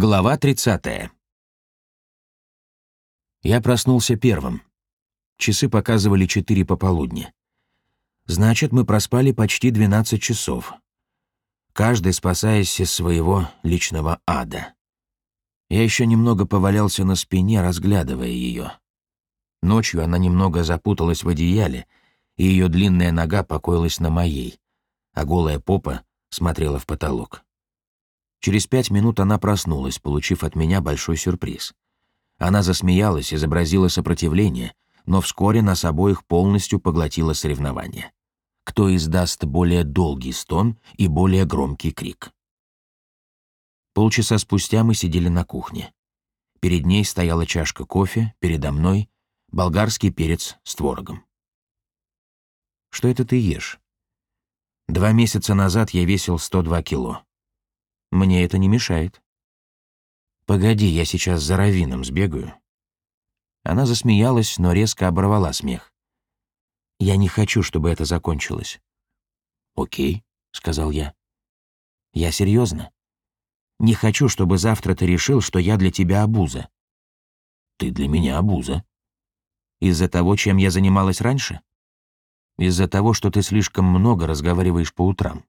Глава 30. Я проснулся первым. Часы показывали 4 пополудни. Значит, мы проспали почти 12 часов. Каждый спасаясь из своего личного ада. Я еще немного повалялся на спине, разглядывая ее. Ночью она немного запуталась в одеяле, и ее длинная нога покоилась на моей, а голая попа смотрела в потолок. Через пять минут она проснулась, получив от меня большой сюрприз. Она засмеялась, изобразила сопротивление, но вскоре нас обоих полностью поглотило соревнование. Кто издаст более долгий стон и более громкий крик. Полчаса спустя мы сидели на кухне. Перед ней стояла чашка кофе, передо мной — болгарский перец с творогом. «Что это ты ешь?» Два месяца назад я весил 102 кило. Мне это не мешает. Погоди, я сейчас за Равином сбегаю. Она засмеялась, но резко оборвала смех. Я не хочу, чтобы это закончилось. Окей, сказал я. Я серьезно. Не хочу, чтобы завтра ты решил, что я для тебя обуза. Ты для меня обуза. Из-за того, чем я занималась раньше? Из-за того, что ты слишком много разговариваешь по утрам.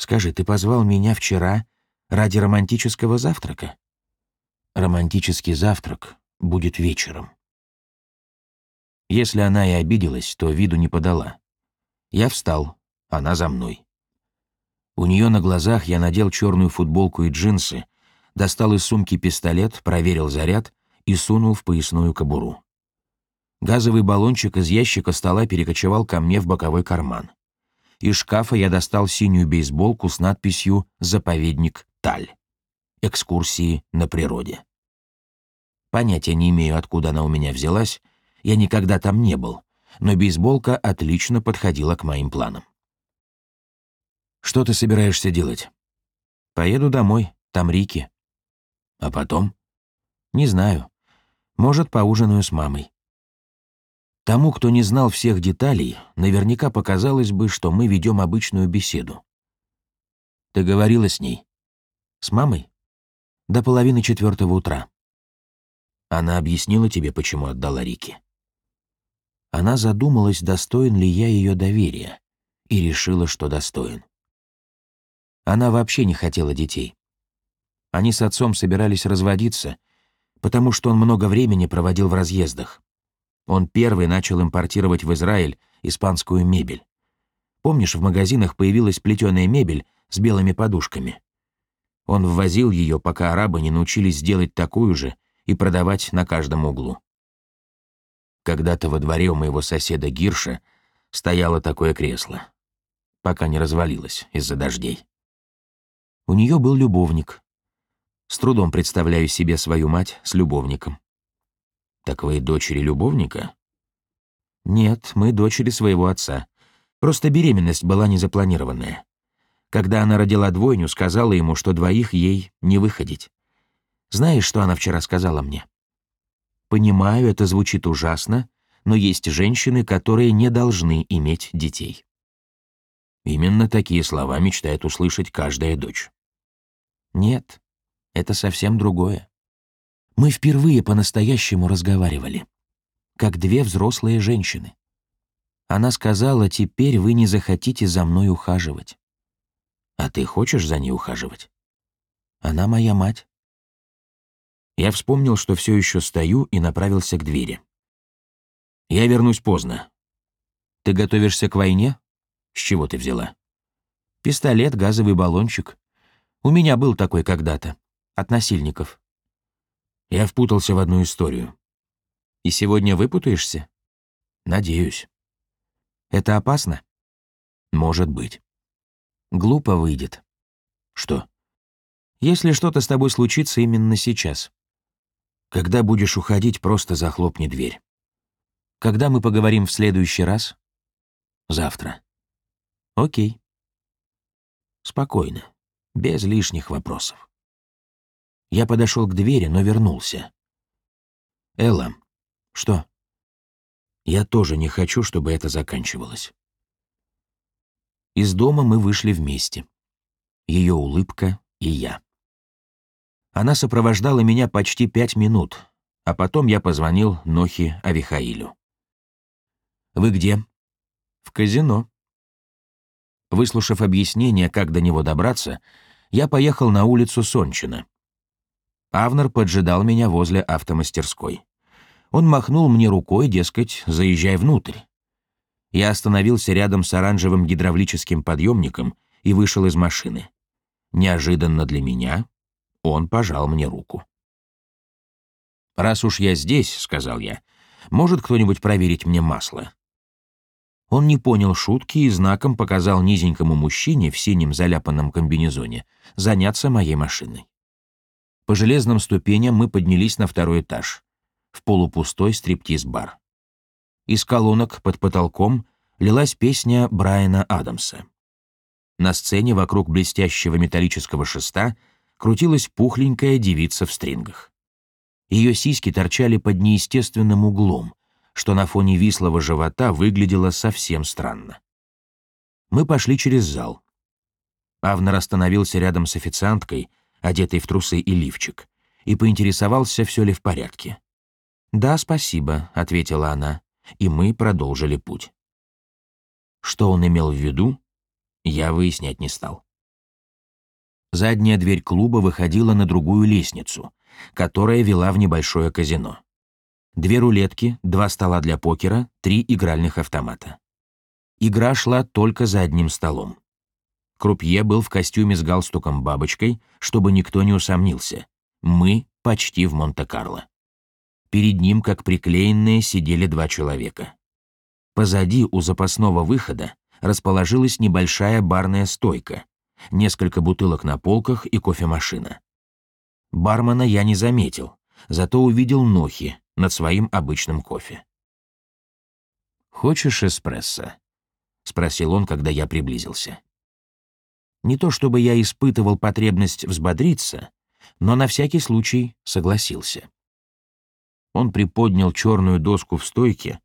Скажи, ты позвал меня вчера ради романтического завтрака? Романтический завтрак будет вечером. Если она и обиделась, то виду не подала. Я встал, она за мной. У нее на глазах я надел черную футболку и джинсы, достал из сумки пистолет, проверил заряд и сунул в поясную кобуру. Газовый баллончик из ящика стола перекочевал ко мне в боковой карман. Из шкафа я достал синюю бейсболку с надписью «Заповедник Таль». Экскурсии на природе. Понятия не имею, откуда она у меня взялась, я никогда там не был, но бейсболка отлично подходила к моим планам. «Что ты собираешься делать?» «Поеду домой, там Рики». «А потом?» «Не знаю. Может, поужинаю с мамой». Тому, кто не знал всех деталей, наверняка показалось бы, что мы ведем обычную беседу. Ты говорила с ней? С мамой? До половины четвертого утра. Она объяснила тебе, почему отдала Рике? Она задумалась, достоин ли я ее доверия, и решила, что достоин. Она вообще не хотела детей. Они с отцом собирались разводиться, потому что он много времени проводил в разъездах. Он первый начал импортировать в Израиль испанскую мебель. Помнишь, в магазинах появилась плетеная мебель с белыми подушками? Он ввозил ее, пока арабы не научились делать такую же и продавать на каждом углу. Когда-то во дворе у моего соседа Гирша стояло такое кресло, пока не развалилось из-за дождей. У нее был любовник. С трудом представляю себе свою мать с любовником. «Так вы дочери любовника?» «Нет, мы дочери своего отца. Просто беременность была незапланированная. Когда она родила двойню, сказала ему, что двоих ей не выходить. Знаешь, что она вчера сказала мне? Понимаю, это звучит ужасно, но есть женщины, которые не должны иметь детей. Именно такие слова мечтает услышать каждая дочь. Нет, это совсем другое. Мы впервые по-настоящему разговаривали, как две взрослые женщины. Она сказала, теперь вы не захотите за мной ухаживать. А ты хочешь за ней ухаживать? Она моя мать. Я вспомнил, что все еще стою и направился к двери. Я вернусь поздно. Ты готовишься к войне? С чего ты взяла? Пистолет, газовый баллончик. У меня был такой когда-то. От насильников. Я впутался в одну историю. И сегодня выпутаешься? Надеюсь. Это опасно? Может быть. Глупо выйдет. Что? Если что-то с тобой случится именно сейчас. Когда будешь уходить, просто захлопни дверь. Когда мы поговорим в следующий раз? Завтра. Окей. Спокойно, без лишних вопросов. Я подошел к двери, но вернулся. «Элла, что?» «Я тоже не хочу, чтобы это заканчивалось». Из дома мы вышли вместе. Ее улыбка и я. Она сопровождала меня почти пять минут, а потом я позвонил Нохи Авихаилю. «Вы где?» «В казино». Выслушав объяснение, как до него добраться, я поехал на улицу Сончина. Авнер поджидал меня возле автомастерской. Он махнул мне рукой, дескать, заезжай внутрь. Я остановился рядом с оранжевым гидравлическим подъемником и вышел из машины. Неожиданно для меня он пожал мне руку. «Раз уж я здесь», — сказал я, — «может кто-нибудь проверить мне масло?» Он не понял шутки и знаком показал низенькому мужчине в синем заляпанном комбинезоне заняться моей машиной. По железным ступеням мы поднялись на второй этаж, в полупустой стриптиз-бар. Из колонок под потолком лилась песня Брайана Адамса. На сцене вокруг блестящего металлического шеста крутилась пухленькая девица в стрингах. Ее сиськи торчали под неестественным углом, что на фоне вислого живота выглядело совсем странно. Мы пошли через зал. Авнер остановился рядом с официанткой, одетой в трусы и лифчик, и поинтересовался, все ли в порядке. «Да, спасибо», — ответила она, и мы продолжили путь. Что он имел в виду, я выяснять не стал. Задняя дверь клуба выходила на другую лестницу, которая вела в небольшое казино. Две рулетки, два стола для покера, три игральных автомата. Игра шла только за одним столом. Крупье был в костюме с галстуком-бабочкой, чтобы никто не усомнился. Мы почти в Монте-Карло. Перед ним, как приклеенные, сидели два человека. Позади, у запасного выхода, расположилась небольшая барная стойка, несколько бутылок на полках и кофемашина. Бармена я не заметил, зато увидел Нохи над своим обычным кофе. «Хочешь эспрессо?» — спросил он, когда я приблизился. Не то чтобы я испытывал потребность взбодриться, но на всякий случай согласился. Он приподнял черную доску в стойке,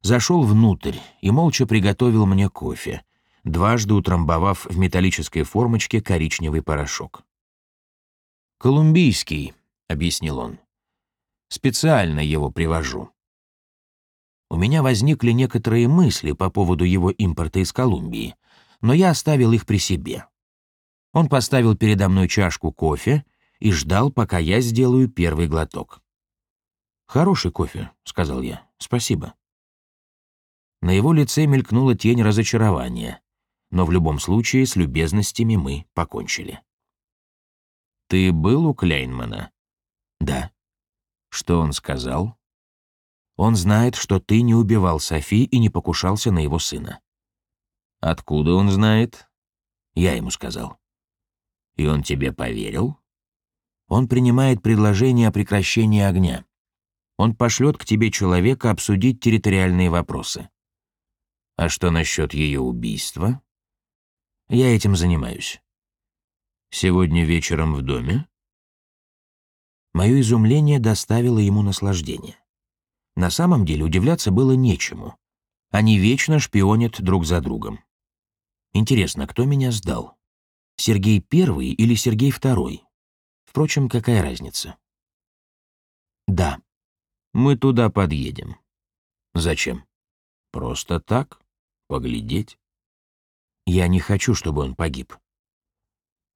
зашел внутрь и молча приготовил мне кофе, дважды утрамбовав в металлической формочке коричневый порошок. «Колумбийский», — объяснил он. «Специально его привожу». У меня возникли некоторые мысли по поводу его импорта из Колумбии, но я оставил их при себе. Он поставил передо мной чашку кофе и ждал, пока я сделаю первый глоток. «Хороший кофе», — сказал я. «Спасибо». На его лице мелькнула тень разочарования, но в любом случае с любезностями мы покончили. «Ты был у Кляйнмана?» «Да». «Что он сказал?» «Он знает, что ты не убивал Софи и не покушался на его сына». «Откуда он знает?» «Я ему сказал». «И он тебе поверил?» «Он принимает предложение о прекращении огня он пошлет к тебе человека обсудить территориальные вопросы. А что насчет ее убийства? Я этим занимаюсь. Сегодня вечером в доме? Мое изумление доставило ему наслаждение. На самом деле удивляться было нечему. Они вечно шпионят друг за другом. Интересно, кто меня сдал? Сергей Первый или Сергей Второй? Впрочем, какая разница? Да, мы туда подъедем. Зачем? Просто так, поглядеть. Я не хочу, чтобы он погиб.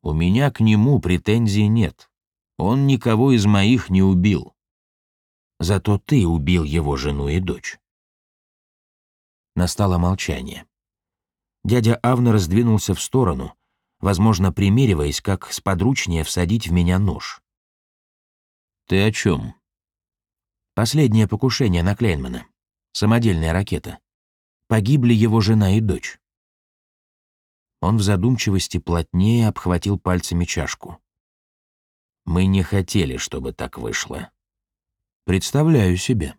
У меня к нему претензий нет. Он никого из моих не убил. Зато ты убил его жену и дочь. Настало молчание. Дядя Авна раздвинулся в сторону, возможно, примериваясь, как сподручнее всадить в меня нож. «Ты о чем?» Последнее покушение на Клейнмана. Самодельная ракета. Погибли его жена и дочь. Он в задумчивости плотнее обхватил пальцами чашку. «Мы не хотели, чтобы так вышло. Представляю себе.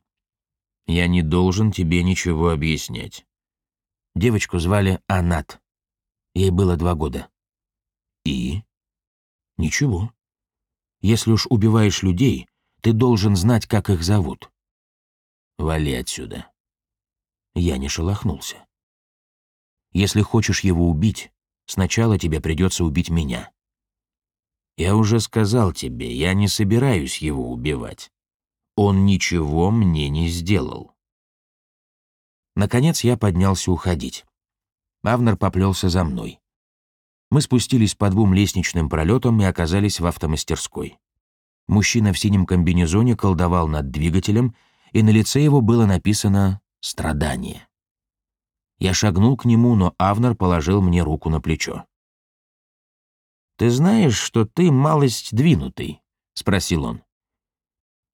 Я не должен тебе ничего объяснять. Девочку звали Анат. Ей было два года. И? Ничего. Если уж убиваешь людей, ты должен знать, как их зовут. Вали отсюда. Я не шелохнулся. Если хочешь его убить, сначала тебе придется убить меня. «Я уже сказал тебе, я не собираюсь его убивать. Он ничего мне не сделал». Наконец я поднялся уходить. Авнер поплелся за мной. Мы спустились по двум лестничным пролетам и оказались в автомастерской. Мужчина в синем комбинезоне колдовал над двигателем, и на лице его было написано «Страдание». Я шагнул к нему, но Авнер положил мне руку на плечо. «Ты знаешь, что ты малость двинутый?» — спросил он.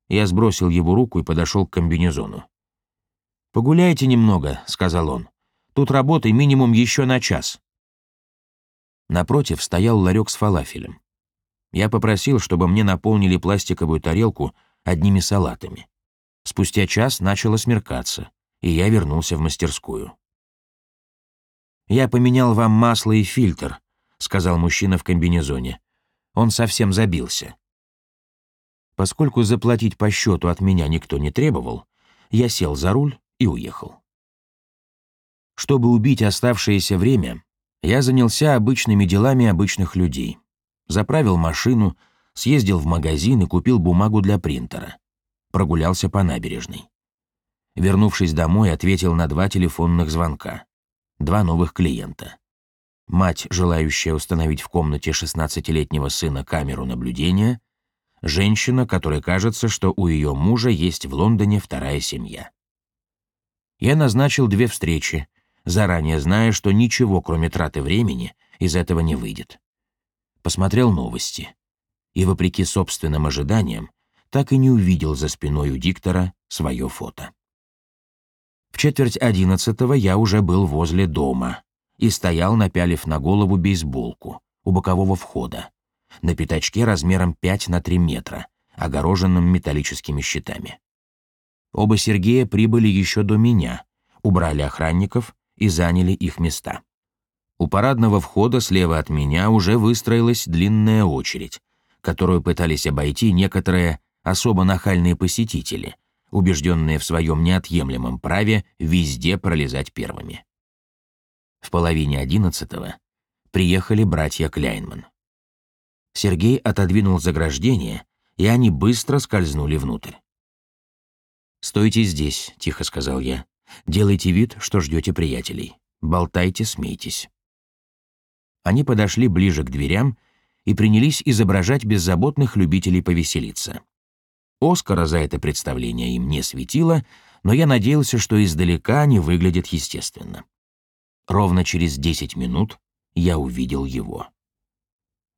Я сбросил его руку и подошел к комбинезону. «Погуляйте немного», — сказал он. «Тут работы минимум еще на час». Напротив стоял ларек с фалафелем. Я попросил, чтобы мне наполнили пластиковую тарелку одними салатами. Спустя час начало смеркаться, и я вернулся в мастерскую. «Я поменял вам масло и фильтр», — сказал мужчина в комбинезоне. Он совсем забился. Поскольку заплатить по счету от меня никто не требовал, я сел за руль и уехал. Чтобы убить оставшееся время, я занялся обычными делами обычных людей. Заправил машину, съездил в магазин и купил бумагу для принтера. Прогулялся по набережной. Вернувшись домой, ответил на два телефонных звонка. Два новых клиента. Мать, желающая установить в комнате 16-летнего сына камеру наблюдения, женщина, которой кажется, что у ее мужа есть в Лондоне вторая семья. Я назначил две встречи, заранее зная, что ничего, кроме траты времени, из этого не выйдет. Посмотрел новости. И, вопреки собственным ожиданиям, так и не увидел за спиной у диктора свое фото. В четверть одиннадцатого я уже был возле дома и стоял, напялив на голову бейсболку у бокового входа, на пятачке размером 5 на 3 метра, огороженном металлическими щитами. Оба Сергея прибыли еще до меня, убрали охранников и заняли их места. У парадного входа слева от меня уже выстроилась длинная очередь, которую пытались обойти некоторые особо нахальные посетители, убежденные в своем неотъемлемом праве везде пролезать первыми. В половине одиннадцатого приехали братья Кляйнман. Сергей отодвинул заграждение, и они быстро скользнули внутрь. «Стойте здесь», — тихо сказал я. «Делайте вид, что ждете приятелей. Болтайте, смейтесь». Они подошли ближе к дверям и принялись изображать беззаботных любителей повеселиться. Оскара за это представление им не светило, но я надеялся, что издалека они выглядят естественно. Ровно через 10 минут я увидел его.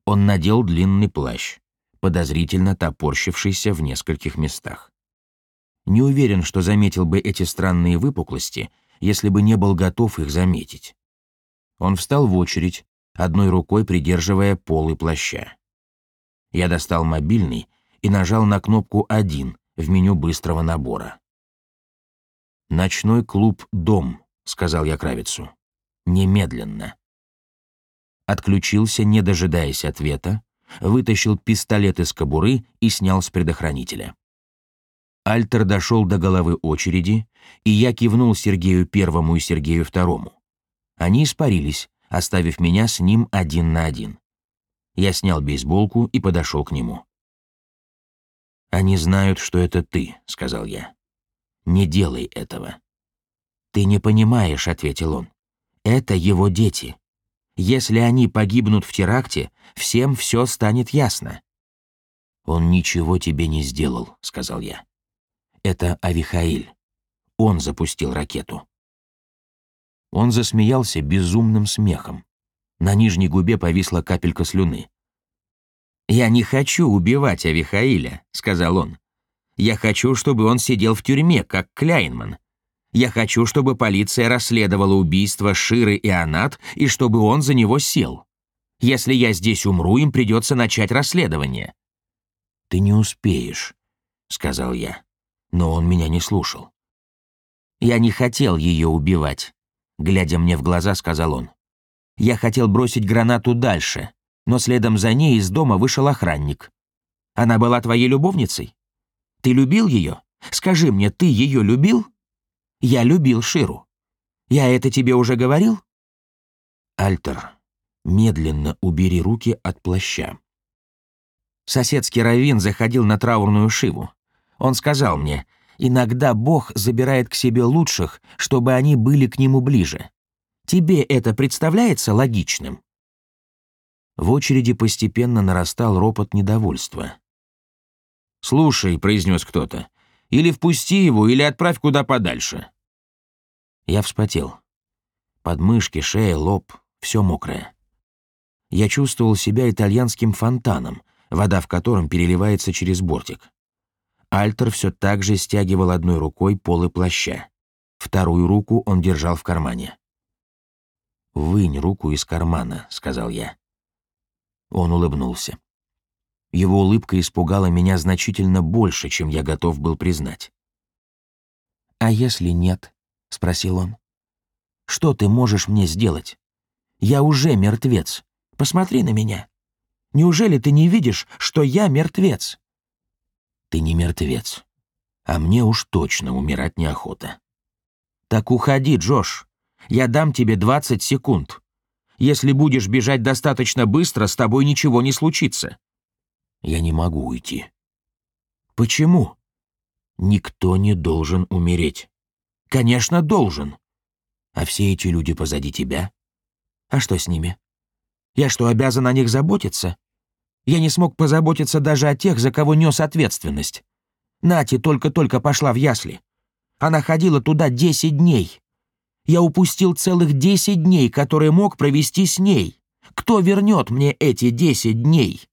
Он надел длинный плащ, подозрительно топорщившийся в нескольких местах. Не уверен, что заметил бы эти странные выпуклости, если бы не был готов их заметить. Он встал в очередь, одной рукой придерживая полы плаща. Я достал мобильный и нажал на кнопку «1» в меню быстрого набора. «Ночной клуб «Дом», — сказал я Кравицу. «Немедленно». Отключился, не дожидаясь ответа, вытащил пистолет из кобуры и снял с предохранителя. Альтер дошел до головы очереди, и я кивнул Сергею Первому и Сергею Второму. Они испарились, оставив меня с ним один на один. Я снял бейсболку и подошел к нему. «Они знают, что это ты», — сказал я. «Не делай этого». «Ты не понимаешь», — ответил он. «Это его дети. Если они погибнут в теракте, всем все станет ясно». «Он ничего тебе не сделал», — сказал я. Это Авихаиль. Он запустил ракету. Он засмеялся безумным смехом. На нижней губе повисла капелька слюны. «Я не хочу убивать Авихаиля», — сказал он. «Я хочу, чтобы он сидел в тюрьме, как Кляйнман. Я хочу, чтобы полиция расследовала убийство Ширы и Анат, и чтобы он за него сел. Если я здесь умру, им придется начать расследование». «Ты не успеешь», — сказал я но он меня не слушал. «Я не хотел ее убивать», — глядя мне в глаза, сказал он. «Я хотел бросить гранату дальше, но следом за ней из дома вышел охранник. Она была твоей любовницей? Ты любил ее? Скажи мне, ты ее любил?» «Я любил Ширу. Я это тебе уже говорил?» «Альтер, медленно убери руки от плаща. Соседский раввин заходил на траурную шиву. Он сказал мне, иногда Бог забирает к себе лучших, чтобы они были к нему ближе. Тебе это представляется логичным? В очереди постепенно нарастал ропот недовольства. «Слушай», — произнес кто-то, — «или впусти его, или отправь куда подальше». Я вспотел. Подмышки, шея, лоб — все мокрое. Я чувствовал себя итальянским фонтаном, вода в котором переливается через бортик. Альтер все так же стягивал одной рукой полы плаща. Вторую руку он держал в кармане. «Вынь руку из кармана», — сказал я. Он улыбнулся. Его улыбка испугала меня значительно больше, чем я готов был признать. «А если нет?» — спросил он. «Что ты можешь мне сделать? Я уже мертвец. Посмотри на меня. Неужели ты не видишь, что я мертвец?» «Ты не мертвец. А мне уж точно умирать неохота». «Так уходи, Джош. Я дам тебе 20 секунд. Если будешь бежать достаточно быстро, с тобой ничего не случится». «Я не могу уйти». «Почему?» «Никто не должен умереть». «Конечно, должен». «А все эти люди позади тебя?» «А что с ними?» «Я что, обязан о них заботиться?» «Я не смог позаботиться даже о тех, за кого нес ответственность. Нати только-только пошла в ясли. Она ходила туда десять дней. Я упустил целых десять дней, которые мог провести с ней. Кто вернет мне эти десять дней?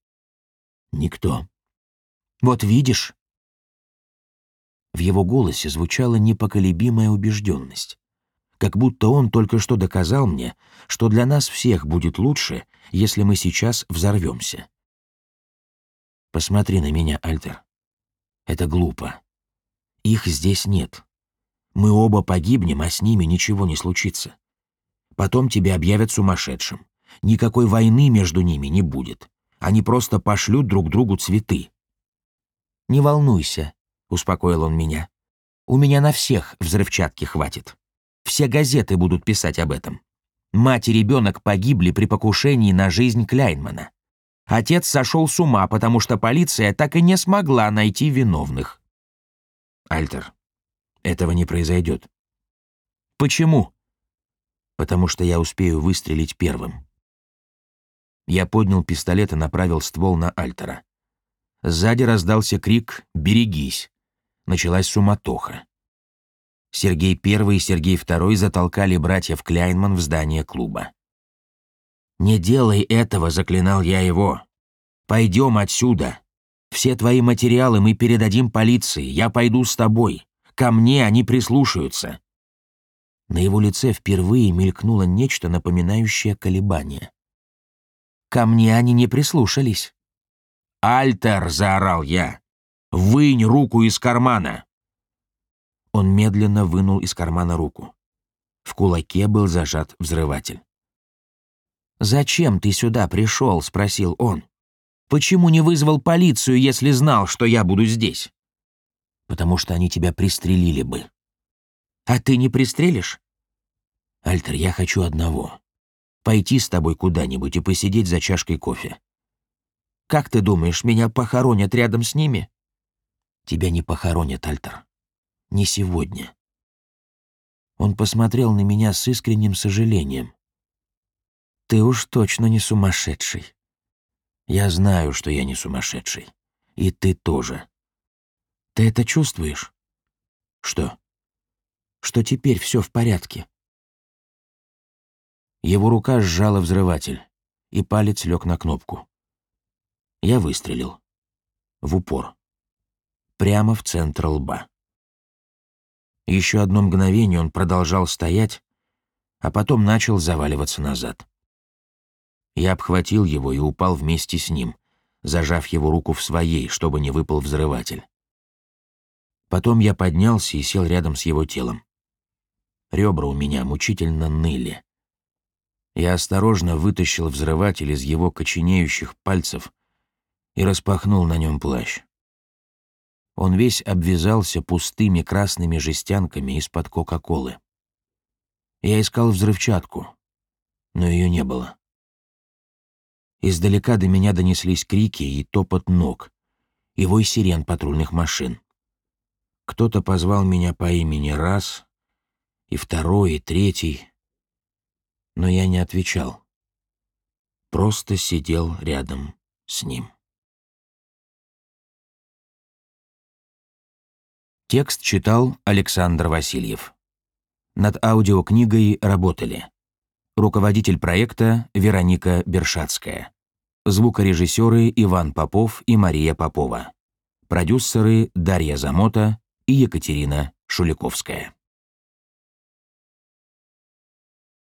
Никто. Вот видишь? В его голосе звучала непоколебимая убежденность. Как будто он только что доказал мне, что для нас всех будет лучше, если мы сейчас взорвемся. Посмотри на меня, Альтер. Это глупо. Их здесь нет. Мы оба погибнем, а с ними ничего не случится. Потом тебя объявят сумасшедшим. Никакой войны между ними не будет. Они просто пошлют друг другу цветы. «Не волнуйся», — успокоил он меня. «У меня на всех взрывчатки хватит. Все газеты будут писать об этом. Мать и ребенок погибли при покушении на жизнь Кляйнмана. Отец сошел с ума, потому что полиция так и не смогла найти виновных. Альтер, этого не произойдет. Почему? Потому что я успею выстрелить первым. Я поднял пистолет и направил ствол на Альтера. Сзади раздался крик «Берегись!». Началась суматоха. Сергей I и Сергей II затолкали братьев Кляйнман в здание клуба. «Не делай этого», — заклинал я его. «Пойдем отсюда. Все твои материалы мы передадим полиции. Я пойду с тобой. Ко мне они прислушаются». На его лице впервые мелькнуло нечто напоминающее колебание. «Ко мне они не прислушались». «Альтер!» — заорал я. «Вынь руку из кармана!» Он медленно вынул из кармана руку. В кулаке был зажат взрыватель. «Зачем ты сюда пришел?» — спросил он. «Почему не вызвал полицию, если знал, что я буду здесь?» потому что они тебя пристрелили бы. А ты не пристрелишь? Альтер, я хочу одного. Пойти с тобой куда-нибудь и посидеть за чашкой кофе. Как ты думаешь, меня похоронят рядом с ними? Тебя не похоронят, Альтер. Не сегодня. Он посмотрел на меня с искренним сожалением. Ты уж точно не сумасшедший. Я знаю, что я не сумасшедший. И ты тоже. Ты это чувствуешь? Что? Что теперь все в порядке? Его рука сжала взрыватель, и палец лег на кнопку. Я выстрелил. В упор. Прямо в центр лба. Еще одно мгновение он продолжал стоять, а потом начал заваливаться назад. Я обхватил его и упал вместе с ним, зажав его руку в своей, чтобы не выпал взрыватель. Потом я поднялся и сел рядом с его телом. Ребра у меня мучительно ныли. Я осторожно вытащил взрыватель из его коченеющих пальцев и распахнул на нем плащ. Он весь обвязался пустыми красными жестянками из-под Кока-Колы. Я искал взрывчатку, но ее не было. Издалека до меня донеслись крики и топот ног, и вой сирен патрульных машин. Кто-то позвал меня по имени раз, и второй, и третий, но я не отвечал. Просто сидел рядом с ним. Текст читал Александр Васильев. Над аудиокнигой работали руководитель проекта Вероника Бершацкая, звукорежиссеры Иван Попов и Мария Попова, продюсеры Дарья Замота и Екатерина Шуликовская.